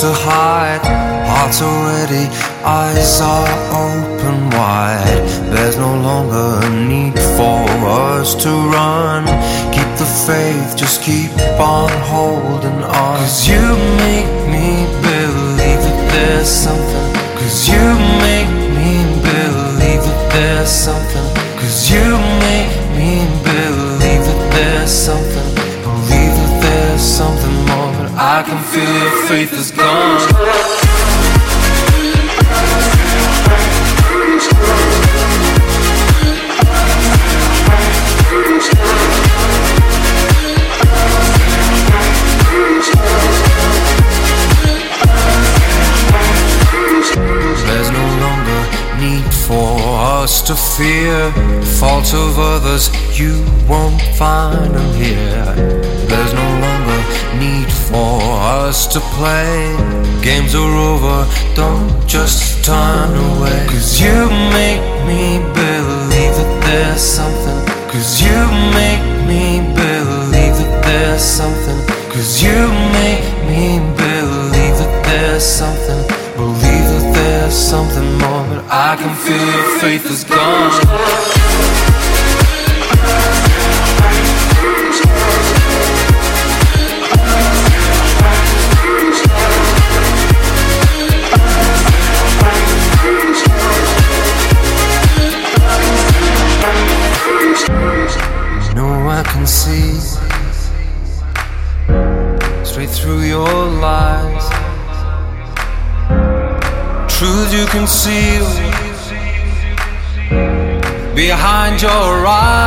to hide. Hearts are ready, eyes are open wide. There's no longer a need for us to run. Faith, just keep on holding on. Cause you make me believe that there's something. Cause you make me believe that there's something. Cause you make me believe that there's something. Believe that there's something more, but I can feel your faith is gone. Us to fear faults of others. You won't find them here. There's no longer need for us to play. Games are over, don't just turn away. Cause you make me believe that there's something. Cause you make me believe that there's something. Cause you make me believe that there's something. Believe that there's something I can feel your faith is gone. I can see straight through your lies. Truth you conceal behind your eyes.